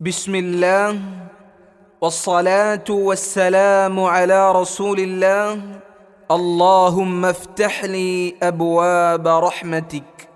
بسم الله والصلاة والسلام على رسول الله. اللهم افتح لي أبواب رحمتك.